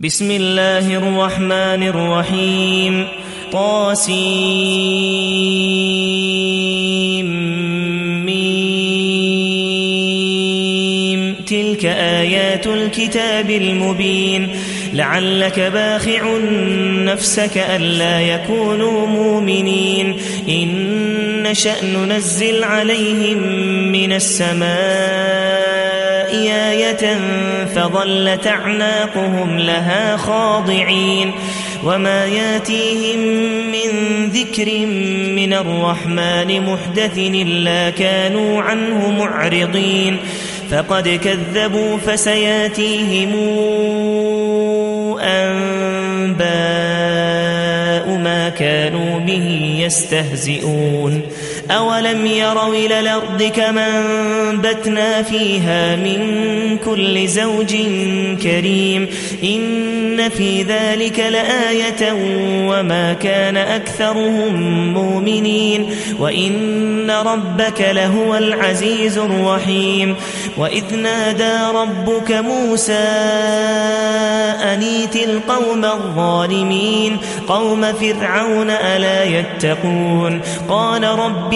بسم الله الرحمن الرحيم. طاسيم. تلك آيات الكتاب المبين. لعلك باخع نفسك ألا يكونوا مؤمنين. إن نشا ننزل عليهم من السماء آية فظلت أعناقهم لها خاضعين وما ياتيهم من ذكر من الرحمن محدث إلا كانوا عنه معرضين فقد كذبوا فسياتيهم أنباء ما كانوا به يستهزئون أولم يروا إلى الأرض كما انبتنا فيها من كل زوج كريم إن في ذلك لآية وما كان أكثرهم مؤمنين وإن ربك لهو العزيز الرحيم وإذ نادى ربك موسى أنيت القوم الظالمين قوم فرعون ألا يتقون قال رب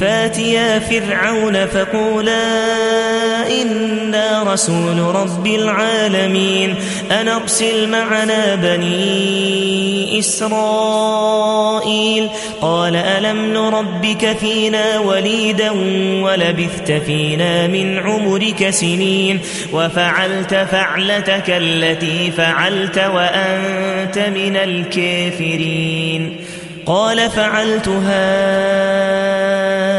فاتيا فرعون فقولا إنا رسول رب العالمين أن ارسل معنا بني إسرائيل قال ألم نربك فينا وليدا ولبثت فينا من عمرك سنين وفعلت فعلتك التي فعلت وأنت من الكافرين قال فعلتها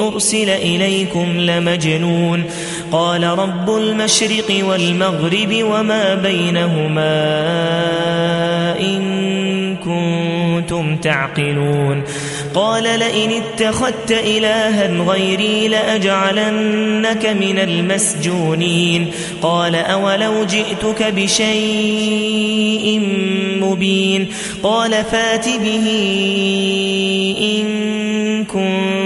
أرسل إليكم لمجنون. قال رب المشرق والمغرب وما بينهما إن كنتم تعقلون. قال لئن اتخذت إلها غيري لأجعلنك من المسجونين. قال أولو جئتك بشيء مبين. قال فات به إن كنت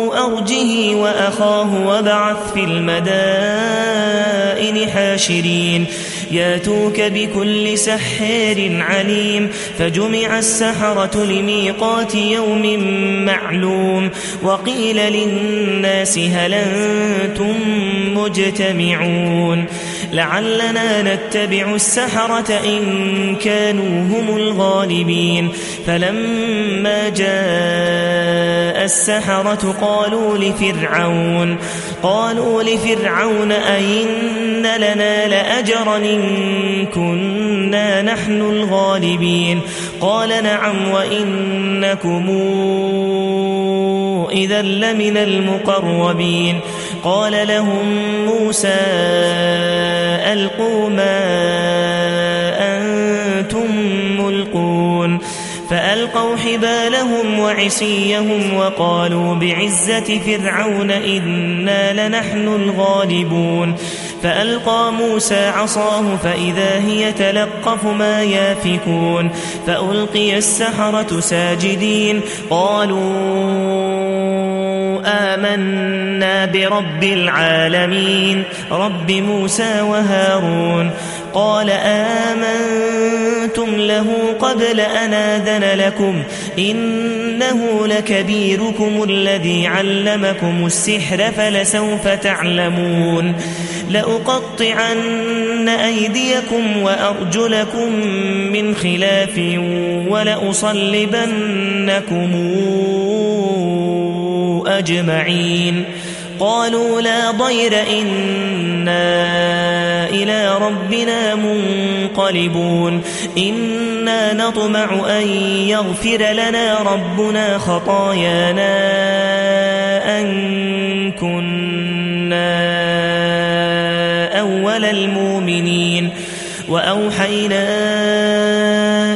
أرجه وأخاه وبعث في المدائن حاشرين. ياتوك بكل سحار عليم فجمع السحرة لميقات يوم معلوم. وقيل للناس هل أنتم مجتمعون؟ لعلنا نتبع السحرة إن كانوا هم الغالبين. فلما جاء السحرة قالوا لفرعون قالوا لفرعون أئن لنا لأجرا إن كنا نحن الغالبين؟ قال نعم وإنكم إذا لمن المقربين. قال لهم موسى ألقوا ما أنتم ملقون. فألقوا حبالهم وعصيهم وقالوا بعزة فرعون إنا لنحن الغالبون. فألقى موسى عصاه فإذا هي تلقف ما يافكون فألقي السحرة ساجدين قالوا آمنا برب العالمين رب موسى وهارون قال آمنتم له قبل أن آذن لكم إنه لكبيركم الذي علمكم السحر فلسوف تعلمون لأقطعن أيديكم وأرجلكم من خلاف ولأصلبنكم أجمعين قالوا لا ضير إنا إلى ربنا منقلبون. إنا نطمع أن يغفر لنا ربنا خطايانا أن كنا أول المؤمنين. وأوحينا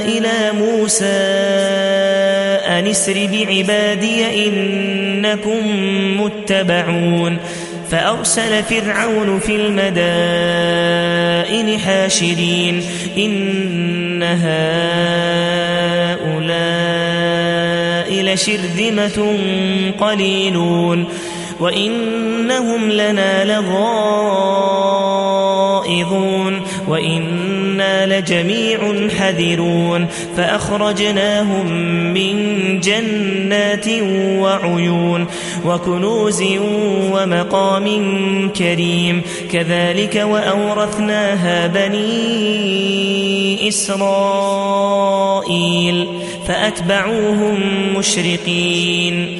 إلى موسى أن اسر بعبادي إنكم متبعون فأرسل فرعون في المدائن حاشرين إن هؤلاء لشرذمة قليلون وإنهم لنا لغائظون وإنا لجميع حذرون فأخرجناهم من جنات وعيون وكنوز ومقام كريم كذلك وأورثناها بني إسرائيل فأتبعوهم مشرقين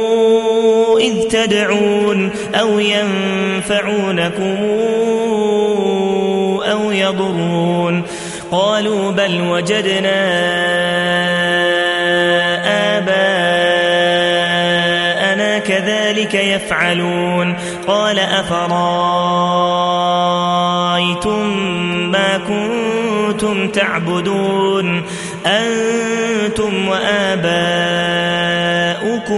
إذ تدعون أو ينفعونكم أو يضرون قالوا بل وجدنا آباءنا كذلك يفعلون قال أفرأيتم ما كنتم تعبدون أنتم وآباؤكم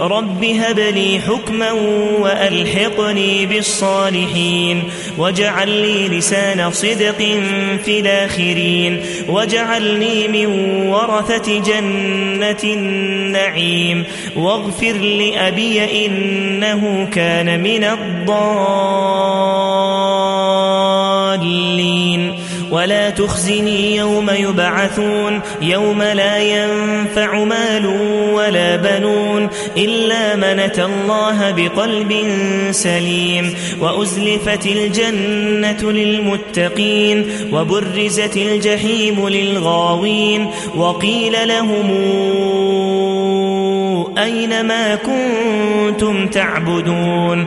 رب هب لي حكما وألحقني بالصالحين واجعل لي لسان صدق في الآخرين واجعلني من ورثة جنة النعيم واغفر لأبي إنه كان من الضالين ولا تخزني يوم يبعثون يوم لا ينفع مال ولا بنون إلا من اتى الله بقلب سليم وأزلفت الجنة للمتقين وبرزت الجحيم للغاوين وقيل لهم أين ما كنتم تعبدون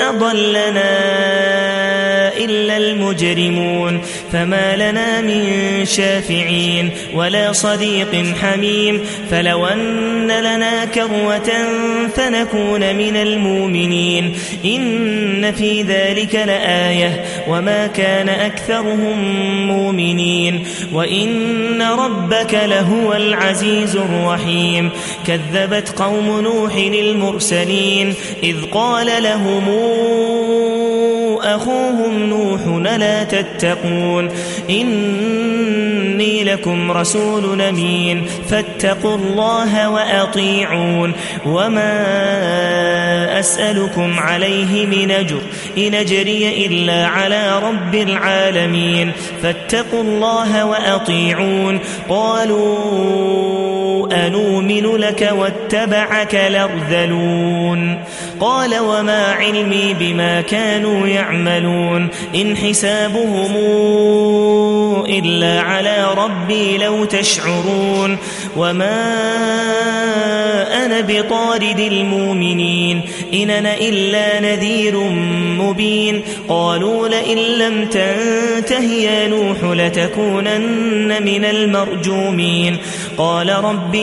أضلنا. إلا المجرمون. فما لنا من شافعين ولا صديق حميم. فلو أن لنا كروة فنكون من المؤمنين. إن في ذلك لآية. وما كان أكثرهم مؤمنين. وإن ربك لهو العزيز الرحيم. كذبت قوم نوح المرسلين. إذ قال لهم أخوهم نوح لا تتقون. إني لكم رسول أمين. فاتقوا الله وأطيعون. وما أسألكم عليه من أجر. إن أجري إلا على رب العالمين. فاتقوا الله وأطيعون. قالوا أنؤمن لك واتبعك لأرذلون. قال وما علمي بما كانوا يعملون. إن حسابهم إلا على ربي لو تشعرون. وما أنا بطارد المؤمنين. إن أنا إلا نذير مبين. قالوا لئن لم تنته يا نوح لتكونن من المرجومين. قال رب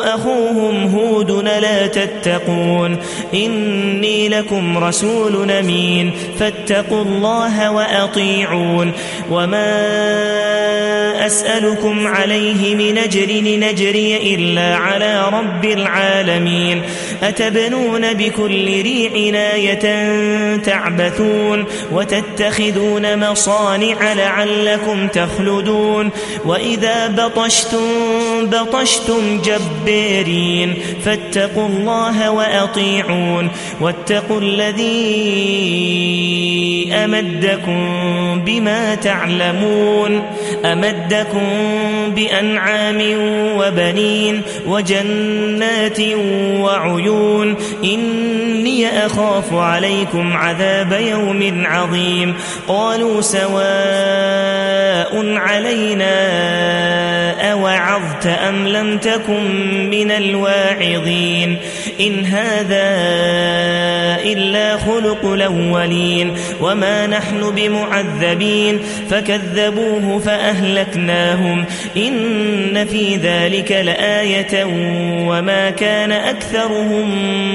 أخوهم هود لا تتقون إني لكم رسول أمين فاتقوا الله وأطيعون وما أسألكم عليه من أجر نجري إلا على رب العالمين أتبنون بكل ريع ناية تعبثون وتتخذون مصانع لعلكم تخلدون وإذا بطشتم بطشتم جبارين فاتقوا الله وأطيعون واتقوا الذي أمدكم بما تعلمون أمدكم بأنعام وبنين وجنات وعيون إني أخاف عليكم عذاب يوم عظيم قالوا سواء علينا أوعظت أم لم تكن من الواعظين؟ إن هذا إلا خلق الأولين. وما نحن بمعذبين. فكذبوه فأهلكناهم. إن في ذلك لآية وما كان أكثرهم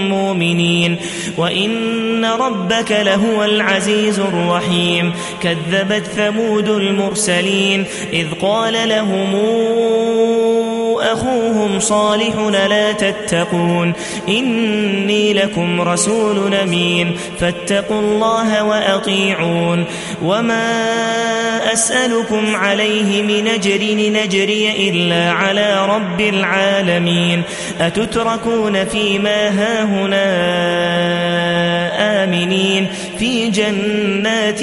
مؤمنين. وإن ربك لهو العزيز الرحيم. كذبت ثمود المرسلين. إذ قال لهم أخوهم صالح لا تتقون. إني لكم رسول أمين. فاتقوا الله وأطيعون. وما أسألكم عليه من أجر نجري إلا على رب العالمين. أتتركون فيما هاهنا آمنين. في جنات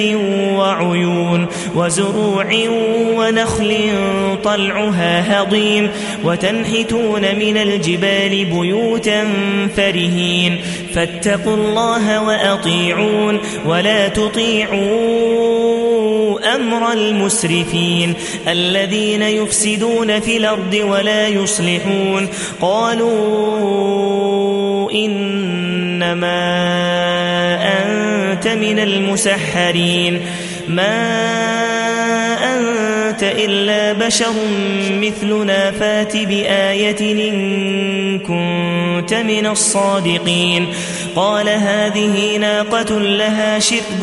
وعيون وزروع ونخل طلعها هضيم وتنحتون من الجبال بيوتا فرهين فاتقوا الله وأطيعون ولا تطيعوا أمر المسرفين الذين يفسدون في الأرض ولا يصلحون قالوا إنما من المسحرين. ما أنت إلا بشر مثلنا فات بآية إن كنت من الصادقين. قال هذه ناقة لها شرب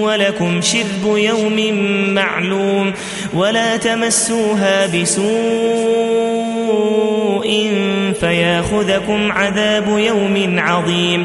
ولكم شرب يوم معلوم. ولا تمسوها بسوء فياخذكم عذاب يوم عظيم.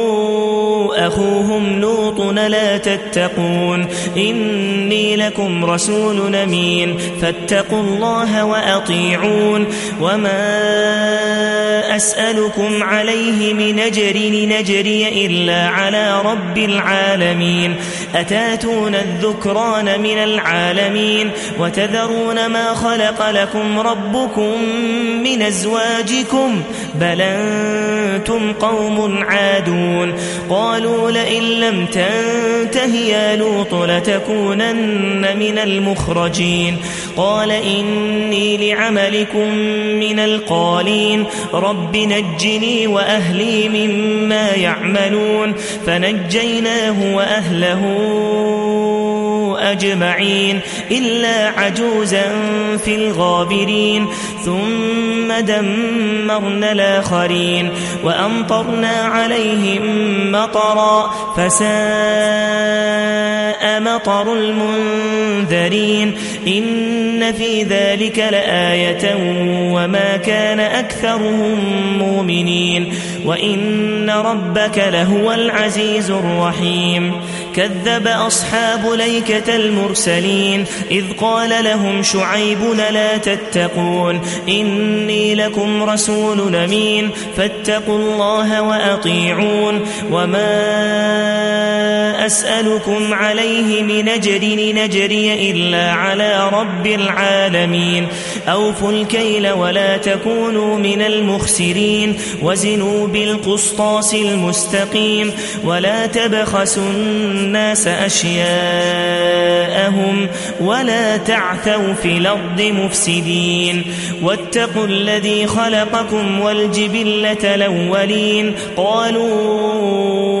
أخوهم لوط لا تتقون إني لكم رسول أمين فاتقوا الله وأطيعون وما أسألكم عليه من نجر نجري إلا على رب العالمين. أتاتون الذكران من العالمين وتذرون ما خلق لكم ربكم من أزواجكم بل أنتم قوم عادون. قالوا لئن لم تنته يا لوط لتكونن من المخرجين. قال إني لعملكم من القالين. رب نجني وأهلي مما يعملون فنجيناه وأهله أجمعين إلا عجوزا في الغابرين ثم دمرنا الآخرين وأمطرنا عليهم مطرا مطر المنذرين. إن في ذلك لآية وما كان أكثرهم مؤمنين. وإن ربك لهو العزيز الرحيم. كذب أصحاب ليكة المرسلين. إذ قال لهم شعيب لا تتقون. إني لكم رسول أمين. فاتقوا الله وأطيعون. وما أسألكم عليه من نجر نجري إلا على رب العالمين. أوفوا الكيل ولا تكونوا من المخسرين. وزنوا بالقسطاس المستقيم. ولا تبخسوا الناس أشياءهم. ولا تعثوا في الأرض مفسدين. واتقوا الذي خلقكم والجبلة الأولين. قالوا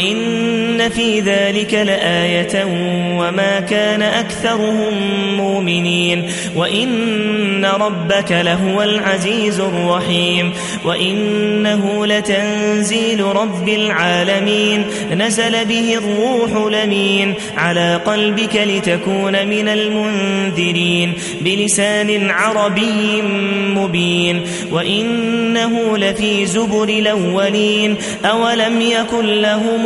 إن في ذلك لآية وما كان أكثرهم مؤمنين وإن ربك لهو العزيز الرحيم وإنه لتنزيل رب العالمين نزل به الروح لمين على قلبك لتكون من المنذرين بلسان عربي مبين وإنه لفي زبر الأولين أولم يكن لهم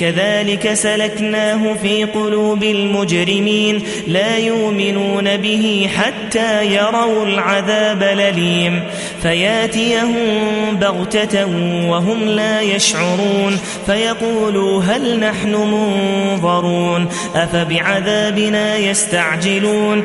كذلك سلكناه في قلوب المجرمين لا يؤمنون به حتى يروا العذاب لليم. فياتيهم بغتة وهم لا يشعرون. فيقولوا هل نحن منظرون؟ أفبعذابنا يستعجلون؟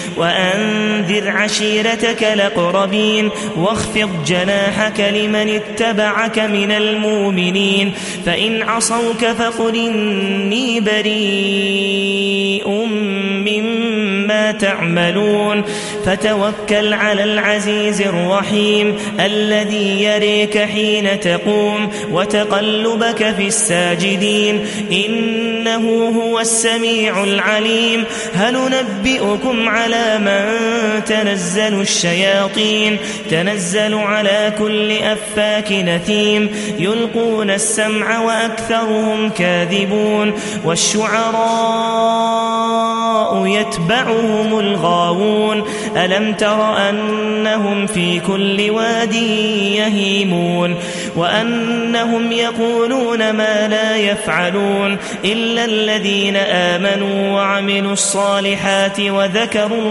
وأنذر عشيرتك لقربين واخفض جناحك لمن اتبعك من المؤمنين فإن عصوك فقل إني بريء مما تعملون فتوكل على العزيز الرحيم الذي يريك حين تقوم وتقلبك في الساجدين إنه هو السميع العليم هل نبئكم على من تنزل الشياطين تنزل على كل أفاك نثيم يلقون السمع وأكثرهم كاذبون والشعراء يتبعهم الغاوون ألم تر أنهم في كل واد يهيمون وأنهم يقولون ما لا يفعلون إلا الذين آمنوا وعملوا الصالحات وذكروا